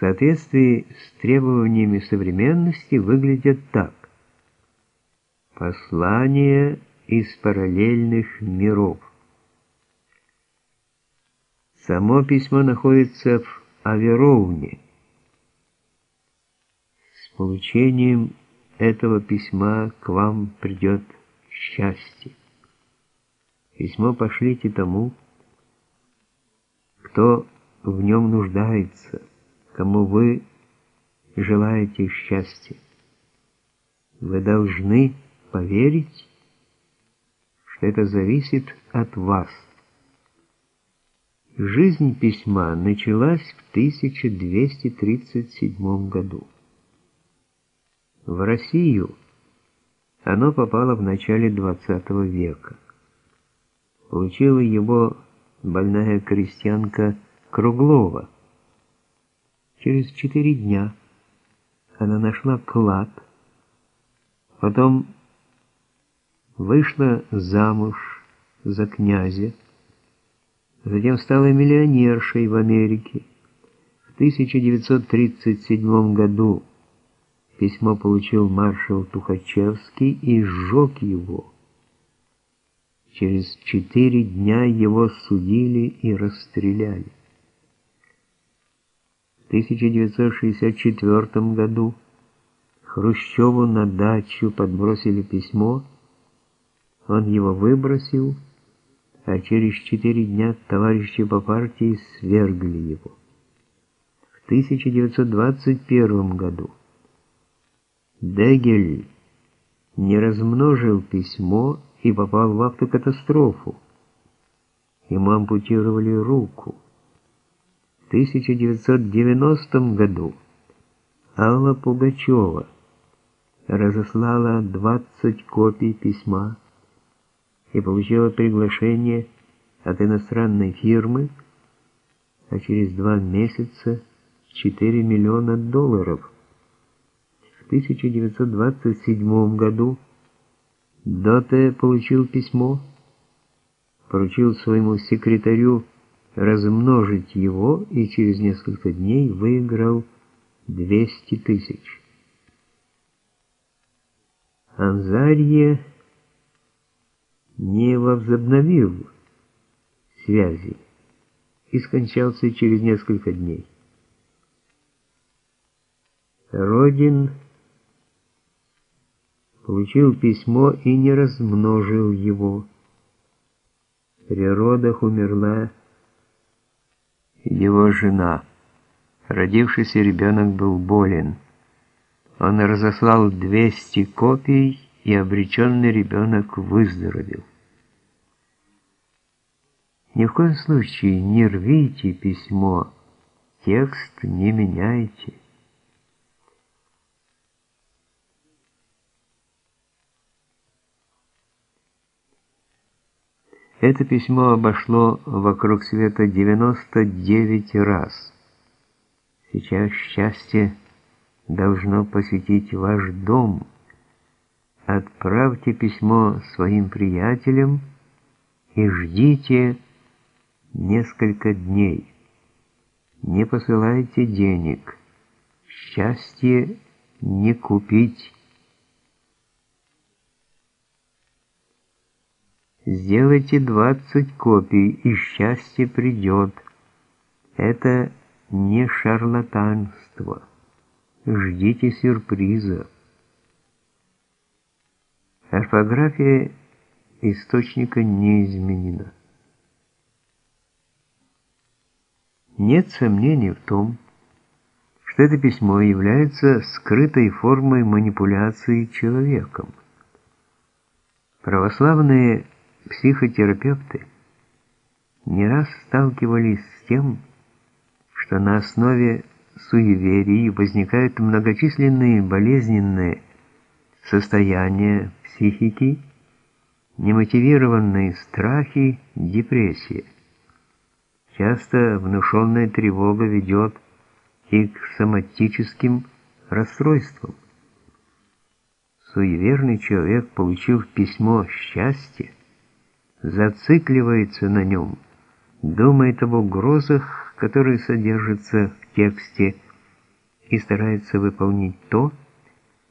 соответствии с требованиями современности выглядят так. Послание из параллельных миров. Само письмо находится в Авероуне. С получением этого письма к вам придет счастье. Письмо пошлите тому, кто в нем нуждается, кому вы желаете счастья. Вы должны поверить, что это зависит от вас. Жизнь письма началась в 1237 году. В Россию оно попало в начале XX века. Получила его больная крестьянка Круглова. Через четыре дня она нашла клад, потом вышла замуж за князя, затем стала миллионершей в Америке. В 1937 году письмо получил маршал Тухачевский и сжег его. Через четыре дня его судили и расстреляли. В 1964 году Хрущеву на дачу подбросили письмо, он его выбросил, а через четыре дня товарищи по партии свергли его. В 1921 году Дегель не размножил письмо и попал в автокатастрофу. Ему ампутировали руку. В 1990 году Алла Пугачева разослала 20 копий письма и получила приглашение от иностранной фирмы, а через два месяца 4 миллиона долларов. В 1927 году Доте получил письмо, поручил своему секретарю размножить его и через несколько дней выиграл 200 тысяч. Анзарье не возобновил связи и скончался через несколько дней. Родин получил письмо и не размножил его. При родах умерла его жена. Родившийся ребенок был болен. Он разослал 200 копий, и обреченный ребенок выздоровел. Ни в коем случае не рвите письмо, текст не меняйте. Это письмо обошло вокруг света 99 раз. Сейчас счастье должно посетить ваш дом. Отправьте письмо своим приятелям и ждите несколько дней. Не посылайте денег. Счастье не купить. Сделайте 20 копий, и счастье придет. Это не шарлатанство. Ждите сюрприза. Орфография источника не изменена. Нет сомнений в том, что это письмо является скрытой формой манипуляции человеком. Православные психотерапевты не раз сталкивались с тем, что на основе суеверий возникают многочисленные болезненные состояния психики, немотивированные страхи, депрессия. Часто внушенная тревога ведет и к соматическим расстройствам. Суеверный человек, получив письмо счастья, зацикливается на нем, думает об угрозах, которые содержатся в тексте, и старается выполнить то,